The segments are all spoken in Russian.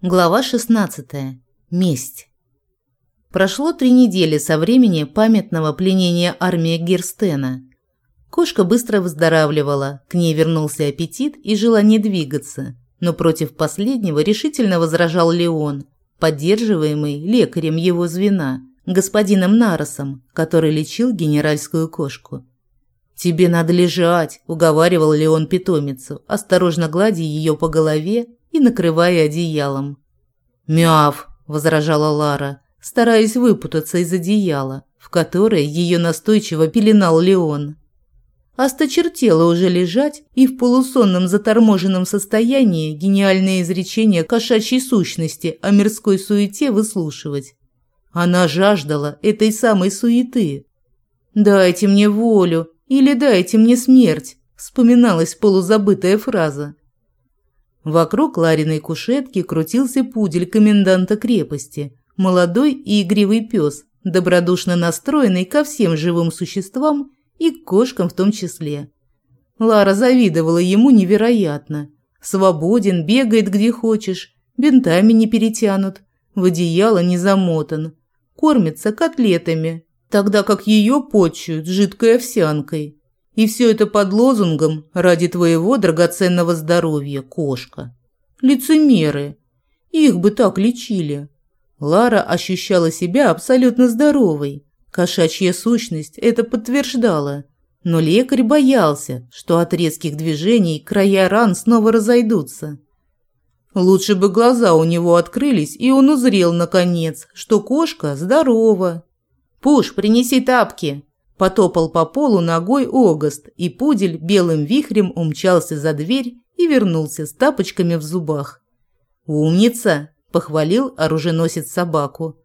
Глава 16. Месть. Прошло три недели со времени памятного пленения армии Герстена. Кошка быстро выздоравливала, к ней вернулся аппетит и желание двигаться, но против последнего решительно возражал Леон, поддерживаемый лекарем его звена, господином Наросом, который лечил генеральскую кошку. «Тебе надо лежать», – уговаривал Леон питомицу, осторожно гладя ее по голове и накрывая одеялом. «Мяв!» – возражала Лара, стараясь выпутаться из одеяла, в которое ее настойчиво пеленал Леон. Осточертела уже лежать и в полусонном заторможенном состоянии гениальное изречение кошачьей сущности о мирской суете выслушивать. Она жаждала этой самой суеты. «Дайте мне волю или дайте мне смерть», вспоминалась полузабытая фраза. Вокруг Лариной кушетки крутился пудель коменданта крепости, молодой и игривый пес, добродушно настроенный ко всем живым существам и к кошкам в том числе. Лара завидовала ему невероятно. Свободен, бегает где хочешь, бинтами не перетянут, в одеяло не замотан, кормится котлетами, тогда как ее почуют жидкой овсянкой. И все это под лозунгом «Ради твоего драгоценного здоровья, кошка». Лицемеры. Их бы так лечили. Лара ощущала себя абсолютно здоровой. Кошачья сущность это подтверждала. Но лекарь боялся, что от резких движений края ран снова разойдутся. Лучше бы глаза у него открылись, и он узрел, наконец, что кошка здорова. «Пуш, принеси тапки!» Потопал по полу ногой Огост, и пудель белым вихрем умчался за дверь и вернулся с тапочками в зубах. «Умница!» – похвалил оруженосец собаку.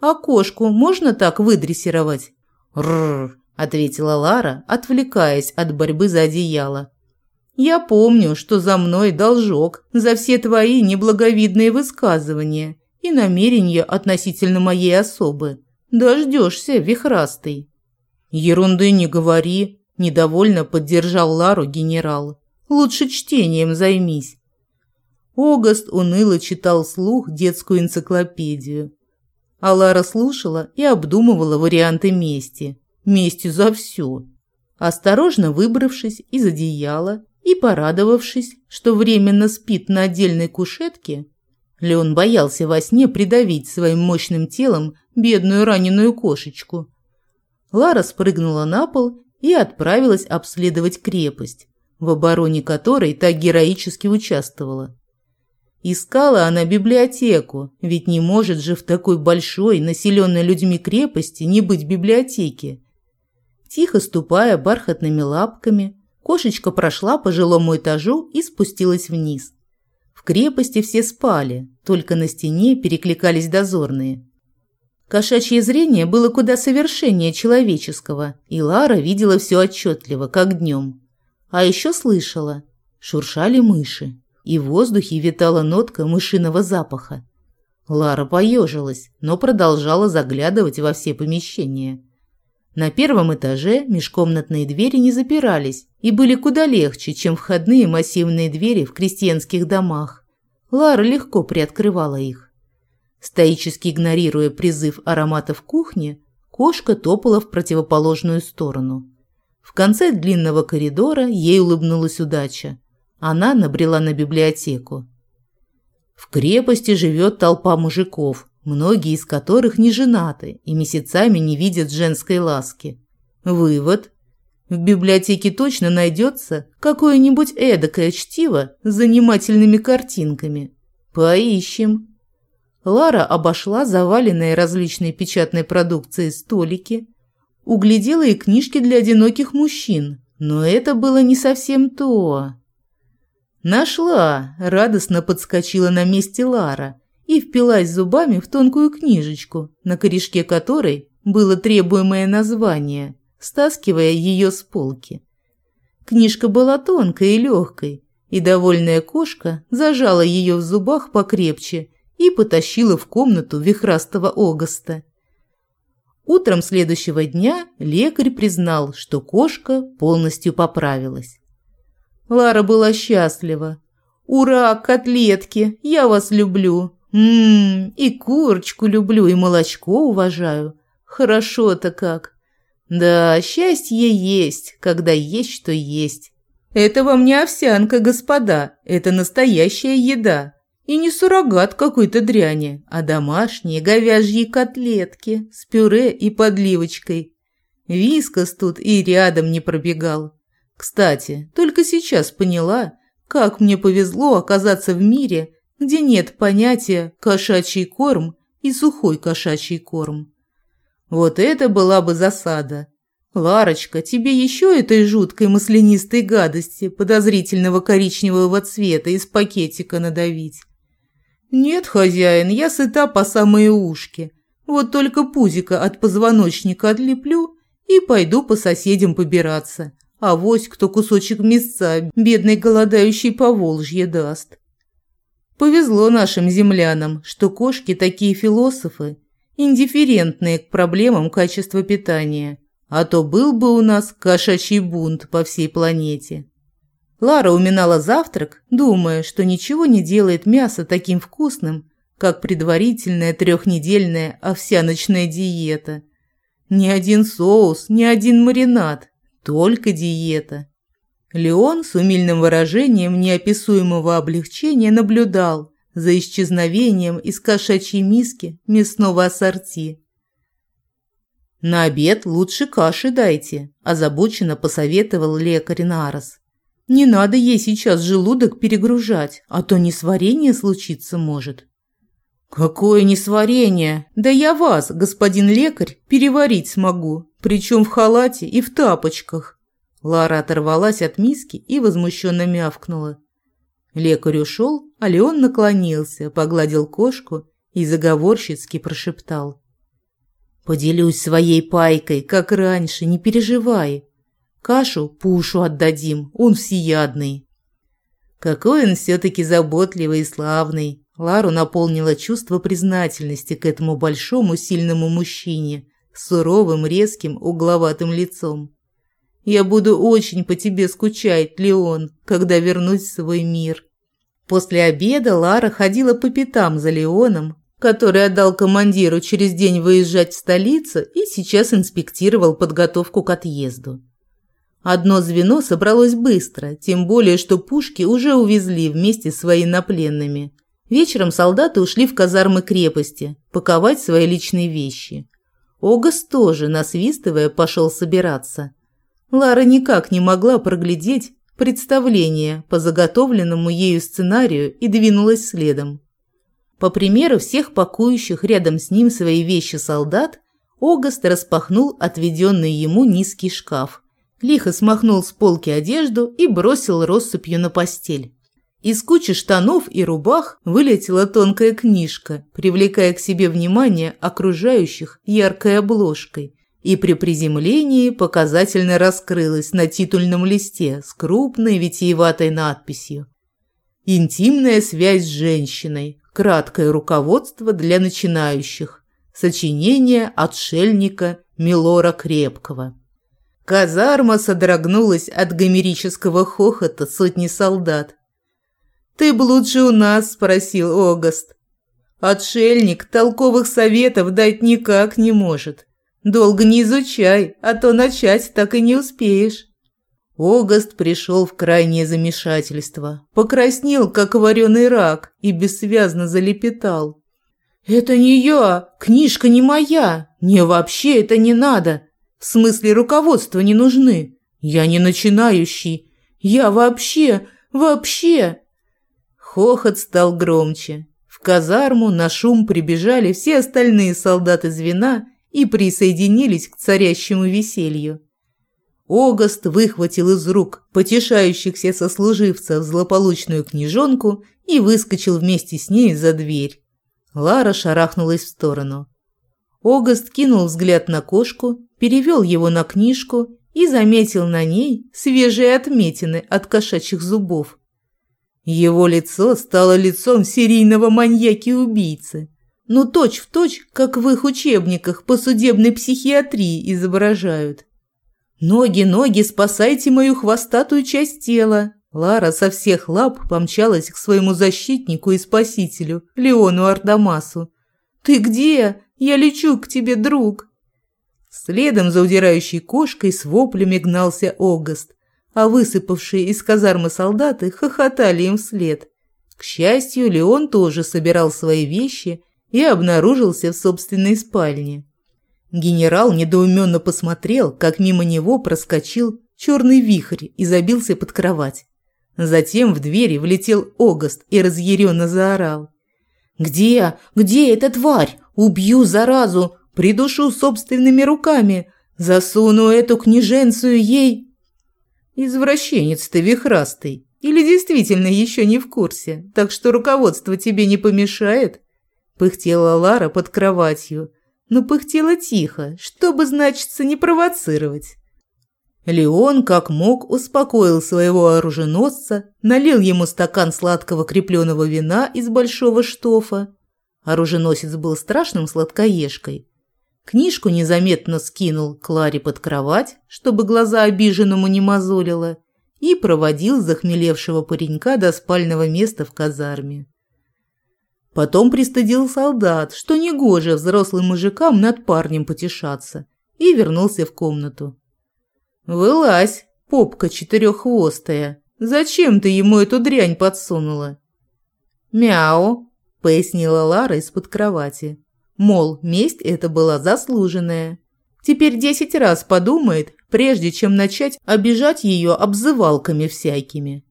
«А кошку можно так выдрессировать?» «Рррр!» – ответила Лара, отвлекаясь от борьбы за одеяло. «Я помню, что за мной должок за все твои неблаговидные высказывания и намерения относительно моей особы. Дождешься, вихрастый!» «Ерунды не говори», – недовольно поддержал Лару генерал. «Лучше чтением займись». Огаст уныло читал слух детскую энциклопедию. А Лара слушала и обдумывала варианты мести. Мести за все. Осторожно выбравшись из одеяла и порадовавшись, что временно спит на отдельной кушетке, Леон боялся во сне придавить своим мощным телом бедную раненую кошечку. Лара спрыгнула на пол и отправилась обследовать крепость, в обороне которой так героически участвовала. Искала она библиотеку, ведь не может же в такой большой, населенной людьми крепости не быть библиотеки. Тихо ступая бархатными лапками, кошечка прошла по жилому этажу и спустилась вниз. В крепости все спали, только на стене перекликались дозорные. Кошачье зрение было куда совершеннее человеческого, и Лара видела все отчетливо, как днем. А еще слышала. Шуршали мыши, и в воздухе витала нотка мышиного запаха. Лара поежилась, но продолжала заглядывать во все помещения. На первом этаже межкомнатные двери не запирались и были куда легче, чем входные массивные двери в крестьянских домах. Лара легко приоткрывала их. Стоически игнорируя призыв ароматов кухни, кошка топала в противоположную сторону. В конце длинного коридора ей улыбнулась удача. Она набрела на библиотеку. В крепости живет толпа мужиков, многие из которых не женаты и месяцами не видят женской ласки. Вывод. В библиотеке точно найдется какое-нибудь эдакое чтиво с занимательными картинками. Поищем. Лара обошла заваленные различной печатной продукцией столики, углядела и книжки для одиноких мужчин, но это было не совсем то. «Нашла!» – радостно подскочила на месте Лара и впилась зубами в тонкую книжечку, на корешке которой было требуемое название, стаскивая ее с полки. Книжка была тонкой и легкой, и довольная кошка зажала ее в зубах покрепче и потащила в комнату вихрастого Огоста. Утром следующего дня лекарь признал, что кошка полностью поправилась. Лара была счастлива. Ура, котлетки, я вас люблю. Ммм, и курочку люблю, и молочко уважаю. Хорошо-то как. Да, счастье есть, когда есть что есть. Это вам не овсянка, господа, это настоящая еда. И не суррогат какой-то дряни, а домашние говяжьи котлетки с пюре и подливочкой. Вискас тут и рядом не пробегал. Кстати, только сейчас поняла, как мне повезло оказаться в мире, где нет понятия «кошачий корм» и «сухой кошачий корм». Вот это была бы засада. Ларочка, тебе еще этой жуткой маслянистой гадости подозрительного коричневого цвета из пакетика надавить? Нет, хозяин, я сыта по самые ушки. Вот только пузика от позвоночника отлеплю и пойду по соседям побираться. А вось кто кусочек мясца бедной голодающей по Волжье даст. Повезло нашим землянам, что кошки такие философы, индифферентные к проблемам качества питания, а то был бы у нас кошачий бунт по всей планете. Лара уминала завтрак, думая, что ничего не делает мясо таким вкусным, как предварительная трехнедельная овсяночная диета. Ни один соус, ни один маринад, только диета. Леон с умильным выражением неописуемого облегчения наблюдал за исчезновением из кошачьей миски мясного ассорти. «На обед лучше каши дайте», – озабоченно посоветовал лекарь Нарос. «Не надо ей сейчас желудок перегружать, а то несварение случиться может». «Какое несварение? Да я вас, господин лекарь, переварить смогу, причем в халате и в тапочках». Лара оторвалась от миски и возмущенно мявкнула. Лекарь ушел, а Леон наклонился, погладил кошку и заговорщицки прошептал. «Поделюсь своей пайкой, как раньше, не переживай. Кашу Пушу отдадим, он всеядный». Какой он все-таки заботливый и славный. Лару наполнило чувство признательности к этому большому сильному мужчине с суровым, резким, угловатым лицом. Я буду очень по тебе скучать, Леон, когда вернусь в свой мир». После обеда Лара ходила по пятам за Леоном, который отдал командиру через день выезжать в столицу и сейчас инспектировал подготовку к отъезду. Одно звено собралось быстро, тем более, что пушки уже увезли вместе с военнопленными. Вечером солдаты ушли в казармы крепости, паковать свои личные вещи. Огас тоже, насвистывая, пошел собираться – Лара никак не могла проглядеть представление по заготовленному ею сценарию и двинулась следом. По примеру всех пакующих рядом с ним свои вещи солдат, Огаст распахнул отведенный ему низкий шкаф, лихо смахнул с полки одежду и бросил россыпью на постель. Из кучи штанов и рубах вылетела тонкая книжка, привлекая к себе внимание окружающих яркой обложкой – и при приземлении показательно раскрылась на титульном листе с крупной витиеватой надписью «Интимная связь с женщиной. Краткое руководство для начинающих. Сочинение отшельника Милора Крепкого». Казарма содрогнулась от гомерического хохота сотни солдат. «Ты б лучше у нас?» – спросил Огаст. «Отшельник толковых советов дать никак не может. Долго не изучай, а то начать так и не успеешь». Огаст пришел в крайнее замешательство, покраснел, как вареный рак, и бессвязно залепетал. «Это не я, книжка не моя, мне вообще это не надо, в смысле руководства не нужны, я не начинающий, я вообще, вообще...» Хохот стал громче. В казарму на шум прибежали все остальные солдаты звена и присоединились к царящему веселью. Огаст выхватил из рук потешающихся сослуживцев злополучную книжонку и выскочил вместе с ней за дверь. Лара шарахнулась в сторону. Огаст кинул взгляд на кошку, перевел его на книжку и заметил на ней свежие отметины от кошачьих зубов. Его лицо стало лицом серийного маньяки-убийцы ну точь-в-точь, точь, как в их учебниках по судебной психиатрии изображают. «Ноги, ноги, спасайте мою хвостатую часть тела!» Лара со всех лап помчалась к своему защитнику и спасителю, Леону Ардамасу. «Ты где? Я лечу к тебе, друг!» Следом за удирающей кошкой с воплями гнался Огост, а высыпавшие из казармы солдаты хохотали им вслед. К счастью, Леон тоже собирал свои вещи и обнаружился в собственной спальне. Генерал недоуменно посмотрел, как мимо него проскочил черный вихрь и забился под кровать. Затем в двери влетел Огост и разъяренно заорал. «Где? Где эта тварь? Убью заразу! Придушу собственными руками! Засуну эту княженцию ей!» «Извращенец ты вихрастый! Или действительно еще не в курсе, так что руководство тебе не помешает?» Пыхтела Лара под кроватью, но пыхтела тихо, чтобы, значится, не провоцировать. Леон, как мог, успокоил своего оруженосца, налил ему стакан сладкого крепленого вина из большого штофа. Оруженосец был страшным сладкоежкой. Книжку незаметно скинул Кларе под кровать, чтобы глаза обиженному не мозолило, и проводил захмелевшего паренька до спального места в казарме. Потом пристыдил солдат, что негоже взрослым мужикам над парнем потешаться, и вернулся в комнату. «Вылазь, попка четыреххвостая. Зачем ты ему эту дрянь подсунула?» «Мяу», — пояснила Лара из-под кровати. Мол, месть эта была заслуженная. Теперь десять раз подумает, прежде чем начать обижать ее обзывалками всякими.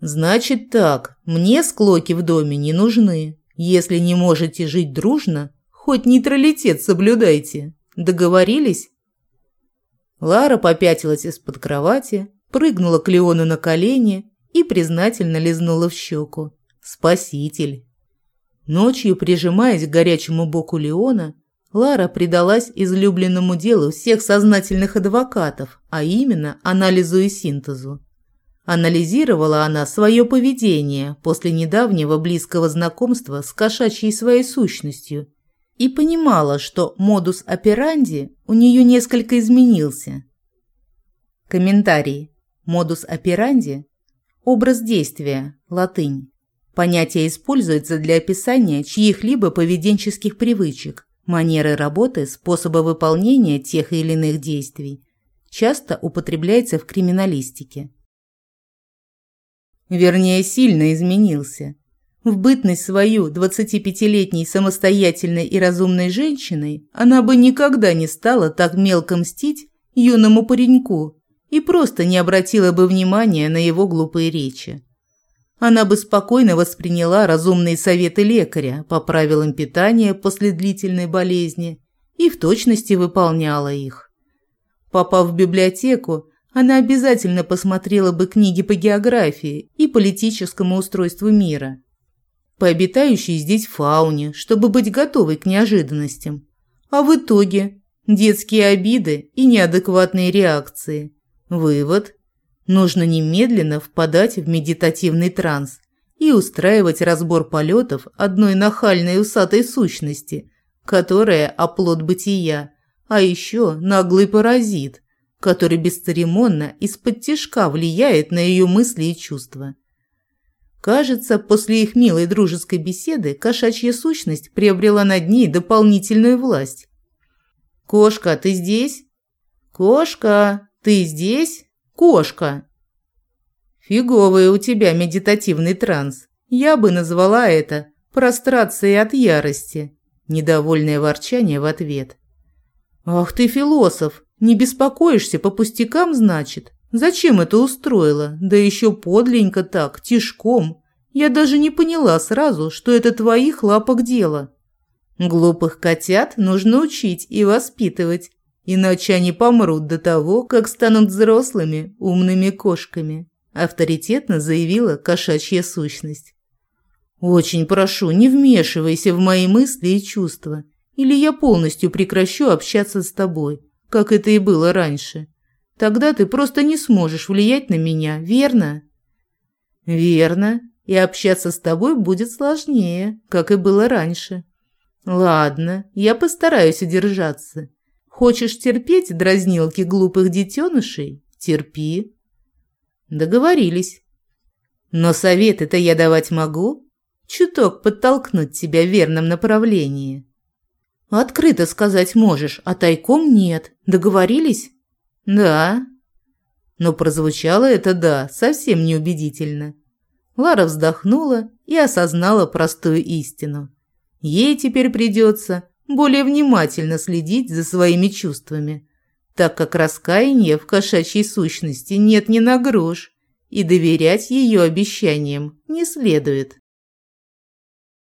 «Значит так, мне склоки в доме не нужны. Если не можете жить дружно, хоть нейтралитет соблюдайте. Договорились?» Лара попятилась из-под кровати, прыгнула к Леону на колени и признательно лизнула в щеку. «Спаситель!» Ночью, прижимаясь к горячему боку Леона, Лара предалась излюбленному делу всех сознательных адвокатов, а именно анализу и синтезу. Анализировала она свое поведение после недавнего близкого знакомства с кошачьей своей сущностью и понимала, что модус операнди у нее несколько изменился. Комментарий. Модус операнди – образ действия, латынь. Понятие используется для описания чьих-либо поведенческих привычек, манеры работы, способа выполнения тех или иных действий. Часто употребляется в криминалистике. Вернее, сильно изменился. В бытность свою 25-летней самостоятельной и разумной женщиной она бы никогда не стала так мелко мстить юному пареньку и просто не обратила бы внимания на его глупые речи. Она бы спокойно восприняла разумные советы лекаря по правилам питания после длительной болезни и в точности выполняла их. Попав в библиотеку, она обязательно посмотрела бы книги по географии и политическому устройству мира – по обитающей здесь фауне, чтобы быть готовой к неожиданностям. А в итоге детские обиды и неадекватные реакции. Вывод – нужно немедленно впадать в медитативный транс и устраивать разбор полетов одной нахальной усатой сущности, которая – оплот бытия, а еще наглый паразит, который бесцеремонно из-под тишка влияет на ее мысли и чувства. Кажется, после их милой дружеской беседы кошачья сущность приобрела над ней дополнительную власть. «Кошка, ты здесь? Кошка, ты здесь? Кошка!» «Фиговый у тебя медитативный транс. Я бы назвала это прострацией от ярости». Недовольное ворчание в ответ. «Ах ты, философ, не беспокоишься по пустякам, значит? Зачем это устроила? Да еще подленько так, тишком. Я даже не поняла сразу, что это твоих лапок дело. Глупых котят нужно учить и воспитывать, иначе они помрут до того, как станут взрослыми, умными кошками, авторитетно заявила кошачья сущность. Очень прошу, не вмешивайся в мои мысли и чувства, или я полностью прекращу общаться с тобой, как это и было раньше. Тогда ты просто не сможешь влиять на меня, верно? Верно. И общаться с тобой будет сложнее, как и было раньше. Ладно, я постараюсь удержаться. Хочешь терпеть дразнилки глупых детенышей? Терпи. Договорились. Но совет это я давать могу? Чуток подтолкнуть тебя в верном направлении. Открыто сказать можешь, а тайком нет. Договорились? Да. Но прозвучало это «да» совсем неубедительно. Лара вздохнула и осознала простую истину. Ей теперь придется более внимательно следить за своими чувствами, так как раскаяния в кошачьей сущности нет ни на грош, и доверять ее обещаниям не следует.